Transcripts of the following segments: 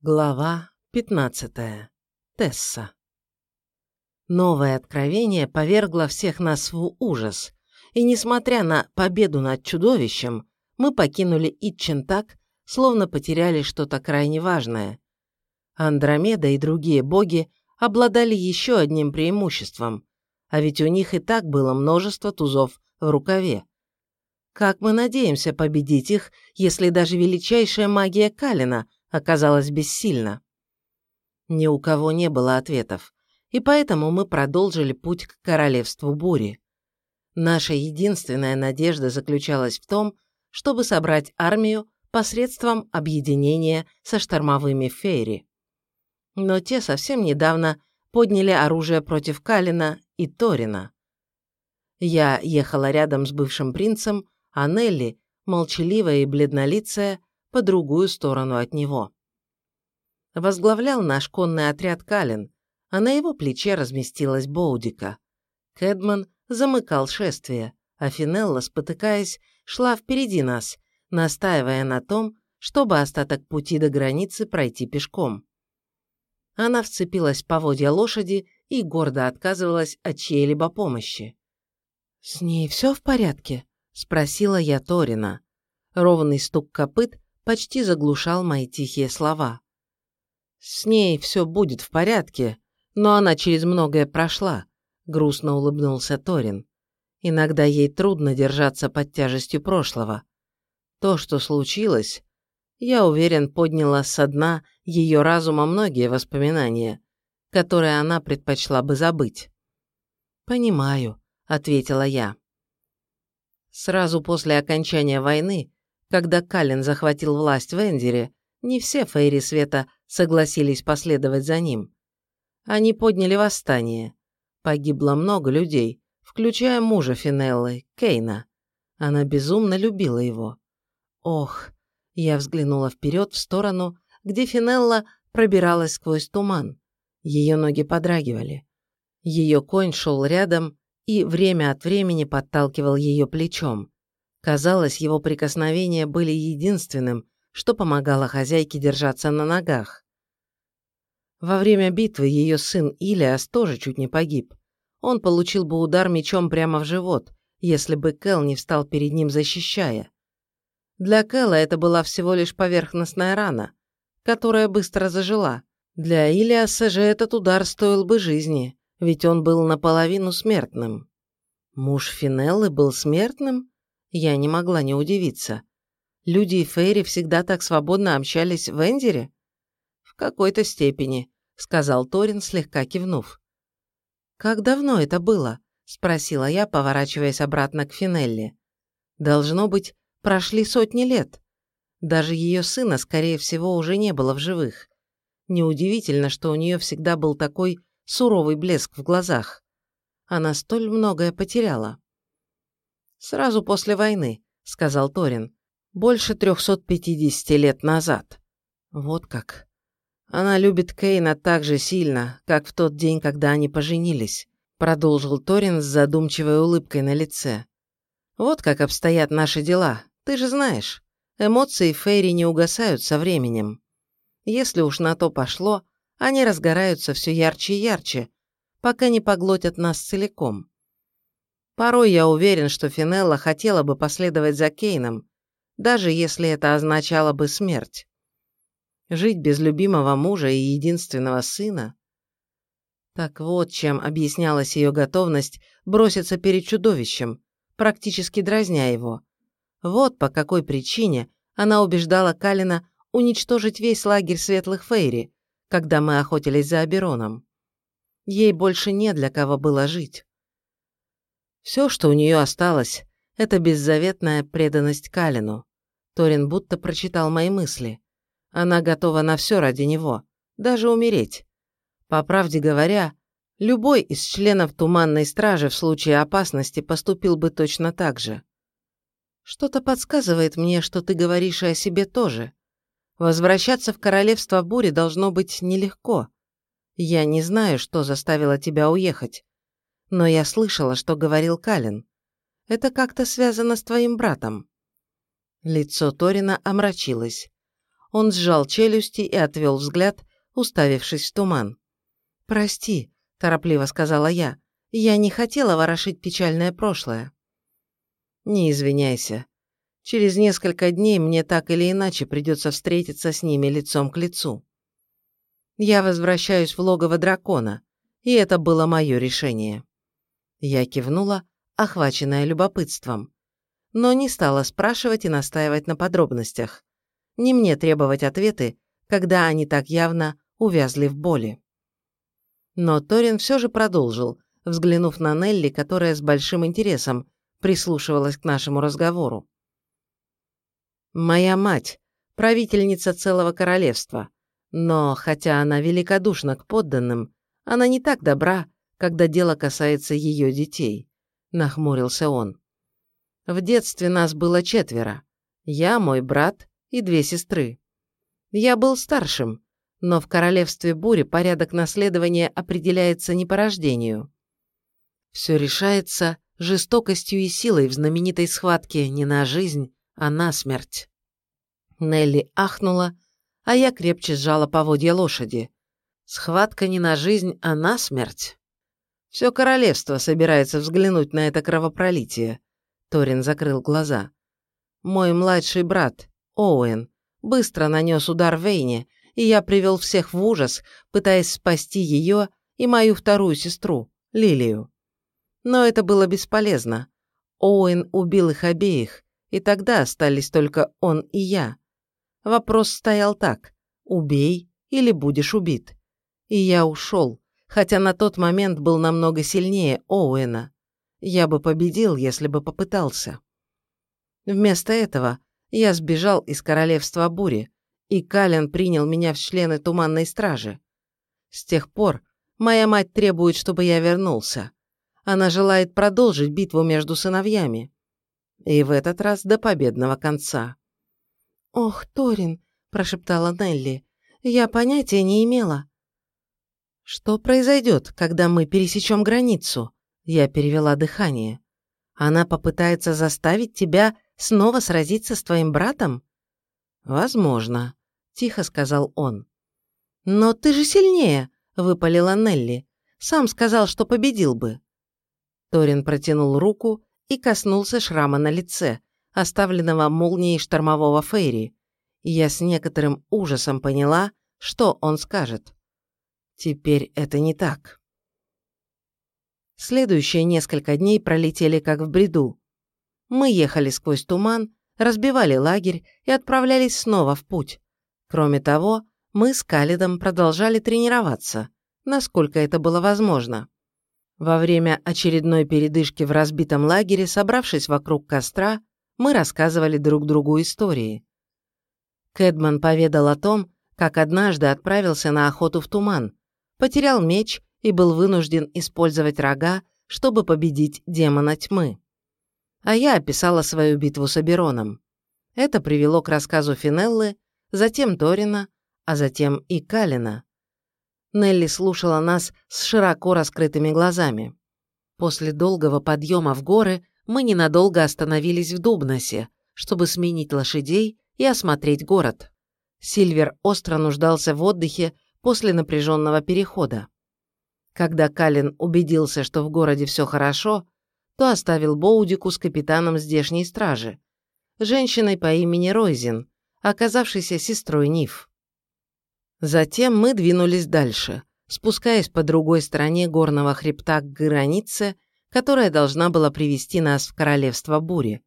Глава 15. Тесса. Новое откровение повергло всех нас в ужас, и несмотря на победу над чудовищем, мы покинули Итчен так, словно потеряли что-то крайне важное. Андромеда и другие боги обладали еще одним преимуществом, а ведь у них и так было множество тузов в рукаве. Как мы надеемся победить их, если даже величайшая магия Калина – оказалась бессильна. Ни у кого не было ответов, и поэтому мы продолжили путь к королевству бури. Наша единственная надежда заключалась в том, чтобы собрать армию посредством объединения со штормовыми фейри. Но те совсем недавно подняли оружие против Калина и Торина. Я ехала рядом с бывшим принцем, а Нелли, молчаливая и бледнолицая, по другую сторону от него. Возглавлял наш конный отряд Калин, а на его плече разместилась Боудика. Кэдман замыкал шествие, а Финелла, спотыкаясь, шла впереди нас, настаивая на том, чтобы остаток пути до границы пройти пешком. Она вцепилась в поводья лошади и гордо отказывалась от чьей-либо помощи. «С ней все в порядке?» – спросила я Торина. Ровный стук копыт почти заглушал мои тихие слова. «С ней все будет в порядке, но она через многое прошла», — грустно улыбнулся Торин. «Иногда ей трудно держаться под тяжестью прошлого. То, что случилось, я уверен, подняло со дна ее разума многие воспоминания, которые она предпочла бы забыть». «Понимаю», — ответила я. Сразу после окончания войны когда Каллен захватил власть в Эндере, не все фейри света согласились последовать за ним. Они подняли восстание. Погибло много людей, включая мужа Финеллы, Кейна. Она безумно любила его. Ох, я взглянула вперед в сторону, где Финелла пробиралась сквозь туман. Ее ноги подрагивали. Ее конь шел рядом и время от времени подталкивал ее плечом. Казалось, его прикосновения были единственным, что помогало хозяйке держаться на ногах. Во время битвы ее сын Илиас тоже чуть не погиб. Он получил бы удар мечом прямо в живот, если бы Кэл не встал перед ним защищая. Для Кэла это была всего лишь поверхностная рана, которая быстро зажила. Для Илиаса же этот удар стоил бы жизни, ведь он был наполовину смертным. Муж Финеллы был смертным? Я не могла не удивиться. Люди и Фейри всегда так свободно общались в Эндере? В какой-то степени, сказал Торин, слегка кивнув. Как давно это было? спросила я, поворачиваясь обратно к Финелли. Должно быть, прошли сотни лет. Даже ее сына, скорее всего, уже не было в живых. Неудивительно, что у нее всегда был такой суровый блеск в глазах. Она столь многое потеряла. «Сразу после войны», — сказал Торин. «Больше 350 лет назад». «Вот как». «Она любит Кейна так же сильно, как в тот день, когда они поженились», — продолжил Торин с задумчивой улыбкой на лице. «Вот как обстоят наши дела, ты же знаешь. Эмоции Фейри не угасают со временем. Если уж на то пошло, они разгораются все ярче и ярче, пока не поглотят нас целиком. Порой я уверен, что Финелла хотела бы последовать за Кейном, даже если это означало бы смерть. Жить без любимого мужа и единственного сына. Так вот, чем объяснялась ее готовность броситься перед чудовищем, практически дразня его. Вот по какой причине она убеждала Калина уничтожить весь лагерь светлых фейри, когда мы охотились за Абероном. Ей больше не для кого было жить. Все, что у нее осталось, это беззаветная преданность Калину. Торин будто прочитал мои мысли. Она готова на все ради него, даже умереть. По правде говоря, любой из членов Туманной Стражи в случае опасности поступил бы точно так же. Что-то подсказывает мне, что ты говоришь о себе тоже. Возвращаться в Королевство Бури должно быть нелегко. Я не знаю, что заставило тебя уехать. Но я слышала, что говорил Калин. Это как-то связано с твоим братом». Лицо Торина омрачилось. Он сжал челюсти и отвел взгляд, уставившись в туман. «Прости», – торопливо сказала я, – «я не хотела ворошить печальное прошлое». «Не извиняйся. Через несколько дней мне так или иначе придется встретиться с ними лицом к лицу. Я возвращаюсь в логово дракона, и это было мое решение». Я кивнула, охваченная любопытством, но не стала спрашивать и настаивать на подробностях. Не мне требовать ответы, когда они так явно увязли в боли. Но Торин все же продолжил, взглянув на Нелли, которая с большим интересом прислушивалась к нашему разговору. «Моя мать – правительница целого королевства, но, хотя она великодушна к подданным, она не так добра, когда дело касается ее детей», – нахмурился он. «В детстве нас было четверо. Я, мой брат и две сестры. Я был старшим, но в королевстве бури порядок наследования определяется не по рождению. Все решается жестокостью и силой в знаменитой схватке не на жизнь, а на смерть. Нелли ахнула, а я крепче сжала поводья лошади. Схватка не на жизнь, а на смерть. Все королевство собирается взглянуть на это кровопролитие. Торин закрыл глаза. Мой младший брат, Оуэн, быстро нанес удар Вейне, и я привел всех в ужас, пытаясь спасти ее и мою вторую сестру, Лилию. Но это было бесполезно. Оуэн убил их обеих, и тогда остались только он и я. Вопрос стоял так – убей или будешь убит. И я ушел, хотя на тот момент был намного сильнее Оуэна. Я бы победил, если бы попытался. Вместо этого я сбежал из королевства бури, и Кален принял меня в члены Туманной Стражи. С тех пор моя мать требует, чтобы я вернулся. Она желает продолжить битву между сыновьями. И в этот раз до победного конца. «Ох, Торин», – прошептала Нелли, – «я понятия не имела». «Что произойдет, когда мы пересечем границу?» Я перевела дыхание. «Она попытается заставить тебя Снова сразиться с твоим братом? Возможно, тихо сказал он. Но ты же сильнее, выпалила Нелли. Сам сказал, что победил бы. Торин протянул руку и коснулся шрама на лице, оставленного молнией штормового Фейри. Я с некоторым ужасом поняла, что он скажет. Теперь это не так. Следующие несколько дней пролетели как в бреду. Мы ехали сквозь туман, разбивали лагерь и отправлялись снова в путь. Кроме того, мы с Калидом продолжали тренироваться, насколько это было возможно. Во время очередной передышки в разбитом лагере, собравшись вокруг костра, мы рассказывали друг другу истории. Кэдман поведал о том, как однажды отправился на охоту в туман, потерял меч и был вынужден использовать рога, чтобы победить демона тьмы а я описала свою битву с Абероном. Это привело к рассказу Финеллы, затем Торина, а затем и Калина. Нелли слушала нас с широко раскрытыми глазами. После долгого подъема в горы мы ненадолго остановились в Дубносе, чтобы сменить лошадей и осмотреть город. Сильвер остро нуждался в отдыхе после напряженного перехода. Когда Калин убедился, что в городе все хорошо, то оставил Боудику с капитаном здешней стражи, женщиной по имени Ройзин, оказавшейся сестрой Ниф. Затем мы двинулись дальше, спускаясь по другой стороне горного хребта к границе, которая должна была привести нас в королевство бури.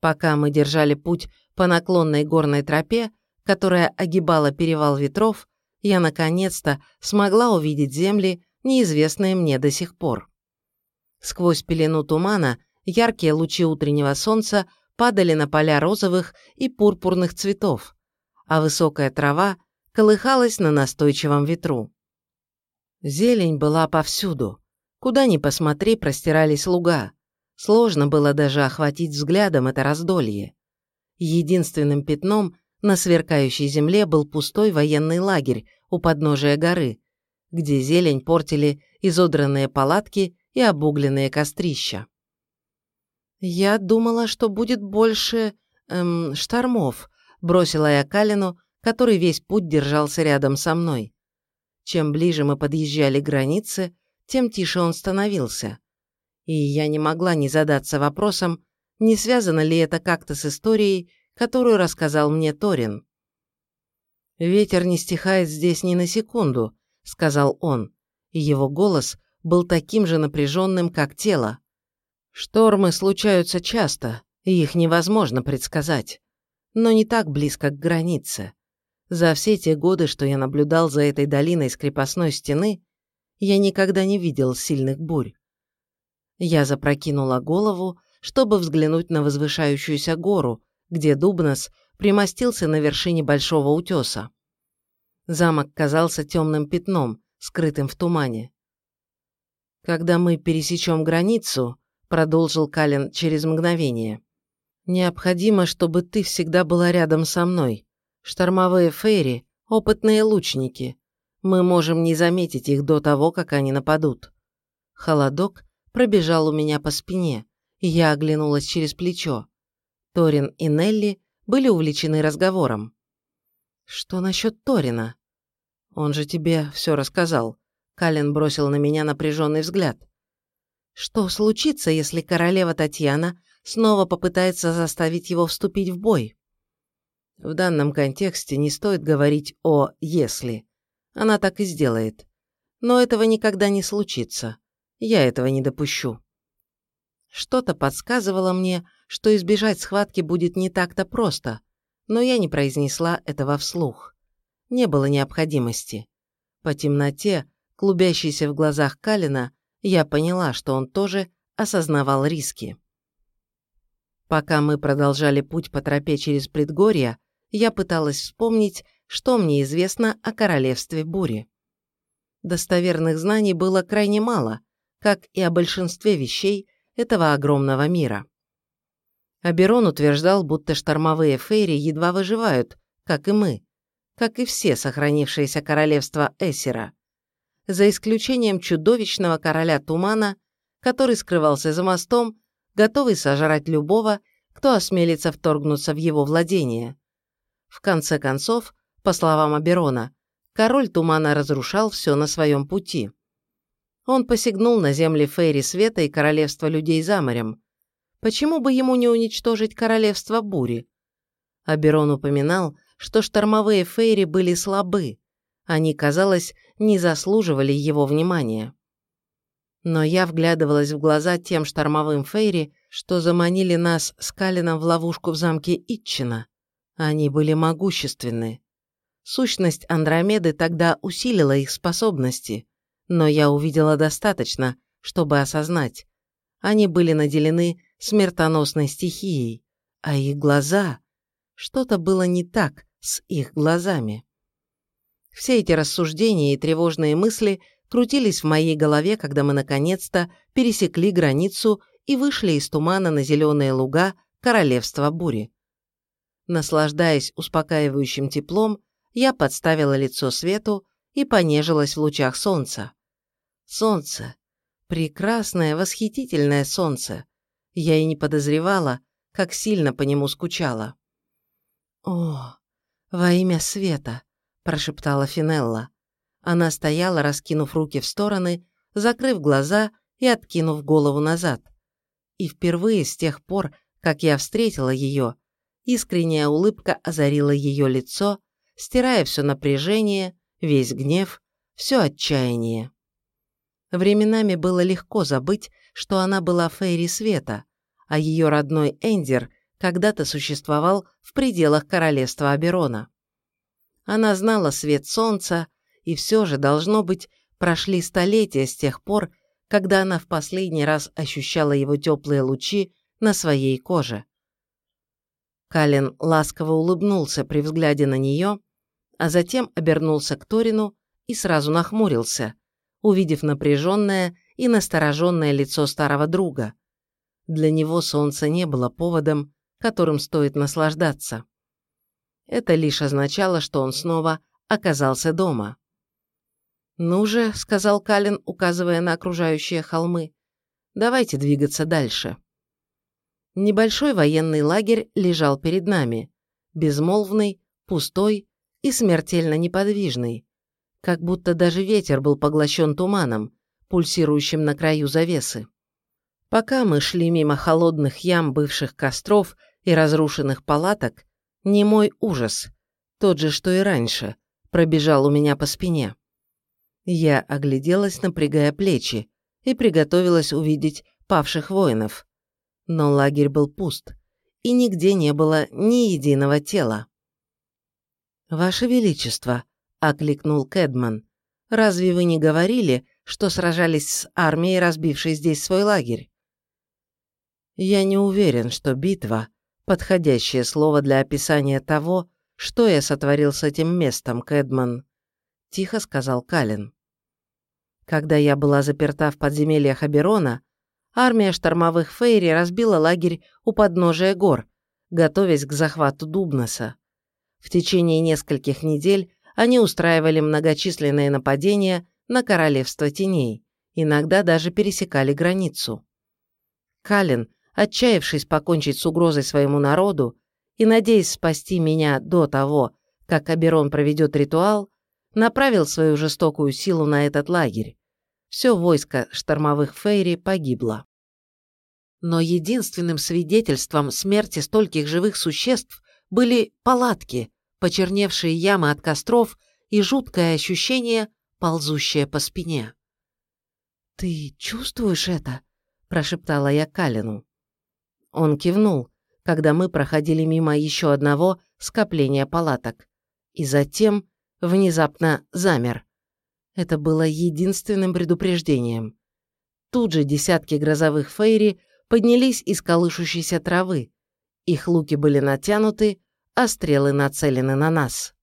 Пока мы держали путь по наклонной горной тропе, которая огибала перевал ветров, я наконец-то смогла увидеть земли, неизвестные мне до сих пор. Сквозь пелену тумана яркие лучи утреннего солнца падали на поля розовых и пурпурных цветов, а высокая трава колыхалась на настойчивом ветру. Зелень была повсюду. Куда ни посмотри, простирались луга. Сложно было даже охватить взглядом это раздолье. Единственным пятном на сверкающей земле был пустой военный лагерь у подножия горы, где зелень портили изодранные палатки и обугленные кострища. «Я думала, что будет больше... Эм, штормов», бросила я Калину, который весь путь держался рядом со мной. Чем ближе мы подъезжали к границе, тем тише он становился. И я не могла не задаться вопросом, не связано ли это как-то с историей, которую рассказал мне Торин. «Ветер не стихает здесь ни на секунду», — сказал он, и его голос был таким же напряженным, как тело. «Штормы случаются часто, и их невозможно предсказать, но не так близко к границе. За все те годы, что я наблюдал за этой долиной с крепостной стены, я никогда не видел сильных бурь. Я запрокинула голову, чтобы взглянуть на возвышающуюся гору, где Дубнос примостился на вершине большого утеса. Замок казался темным пятном, скрытым в тумане. «Когда мы пересечем границу», — продолжил Калин через мгновение, «необходимо, чтобы ты всегда была рядом со мной. Штормовые фейри — опытные лучники. Мы можем не заметить их до того, как они нападут». Холодок пробежал у меня по спине, и я оглянулась через плечо. Торин и Нелли были увлечены разговором. «Что насчет Торина?» «Он же тебе все рассказал». Калин бросил на меня напряженный взгляд. «Что случится, если королева Татьяна снова попытается заставить его вступить в бой?» В данном контексте не стоит говорить о «если». Она так и сделает. Но этого никогда не случится. Я этого не допущу. Что-то подсказывало мне, что избежать схватки будет не так-то просто, но я не произнесла этого вслух. Не было необходимости. По темноте, клубящейся в глазах Калина, я поняла, что он тоже осознавал риски. Пока мы продолжали путь по тропе через предгорье, я пыталась вспомнить, что мне известно о королевстве бури. Достоверных знаний было крайне мало, как и о большинстве вещей, этого огромного мира. Аберон утверждал, будто штормовые фейри едва выживают, как и мы, как и все сохранившиеся королевства Эсера, за исключением чудовищного короля Тумана, который скрывался за мостом, готовый сожрать любого, кто осмелится вторгнуться в его владение. В конце концов, по словам Аберона, король Тумана разрушал все на своем пути. Он посягнул на земли Фейри Света и королевство людей за морем. Почему бы ему не уничтожить королевство Бури? Аберон упоминал, что штормовые Фейри были слабы. Они, казалось, не заслуживали его внимания. Но я вглядывалась в глаза тем штормовым Фейри, что заманили нас с Калином в ловушку в замке Итчина. Они были могущественны. Сущность Андромеды тогда усилила их способности, но я увидела достаточно, чтобы осознать. Они были наделены смертоносной стихией, а их глаза... Что-то было не так с их глазами. Все эти рассуждения и тревожные мысли крутились в моей голове, когда мы наконец-то пересекли границу и вышли из тумана на зеленые луга королевства бури. Наслаждаясь успокаивающим теплом, я подставила лицо свету и понежилась в лучах солнца. Солнце. Прекрасное, восхитительное солнце. Я и не подозревала, как сильно по нему скучала. «О, во имя света!» – прошептала Финелла. Она стояла, раскинув руки в стороны, закрыв глаза и откинув голову назад. И впервые с тех пор, как я встретила ее, искренняя улыбка озарила ее лицо, стирая все напряжение, весь гнев, все отчаяние. Временами было легко забыть, что она была Фейри Света, а ее родной Эндер когда-то существовал в пределах королевства Аберона. Она знала свет солнца, и все же, должно быть, прошли столетия с тех пор, когда она в последний раз ощущала его теплые лучи на своей коже. Калин ласково улыбнулся при взгляде на нее, а затем обернулся к Торину и сразу нахмурился, увидев напряженное и настороженное лицо старого друга. Для него солнце не было поводом, которым стоит наслаждаться. Это лишь означало, что он снова оказался дома. «Ну же», — сказал Калин, указывая на окружающие холмы, — «давайте двигаться дальше». Небольшой военный лагерь лежал перед нами. безмолвный, пустой и смертельно неподвижный, как будто даже ветер был поглощен туманом, пульсирующим на краю завесы. Пока мы шли мимо холодных ям бывших костров и разрушенных палаток, не мой ужас, тот же, что и раньше, пробежал у меня по спине. Я огляделась, напрягая плечи, и приготовилась увидеть павших воинов. Но лагерь был пуст, и нигде не было ни единого тела. «Ваше Величество», — окликнул Кэдман, — «разве вы не говорили, что сражались с армией, разбившей здесь свой лагерь?» Я не уверен, что битва — подходящее слово для описания того, что я сотворил с этим местом, Кэдман, — тихо сказал Калин. Когда я была заперта в подземельях Аберона, армия штормовых Фейри разбила лагерь у подножия гор, готовясь к захвату Дубноса. В течение нескольких недель они устраивали многочисленные нападения на Королевство Теней, иногда даже пересекали границу. Калин, отчаявшись покончить с угрозой своему народу и надеясь спасти меня до того, как Аберон проведет ритуал, направил свою жестокую силу на этот лагерь. Все войско штормовых фейри погибло. Но единственным свидетельством смерти стольких живых существ были палатки, почерневшие ямы от костров и жуткое ощущение, ползущее по спине. «Ты чувствуешь это?» – прошептала я Калину. Он кивнул, когда мы проходили мимо еще одного скопления палаток. И затем внезапно замер. Это было единственным предупреждением. Тут же десятки грозовых фейри поднялись из колышущейся травы. Их луки были натянуты, а стрелы нацелены на нас.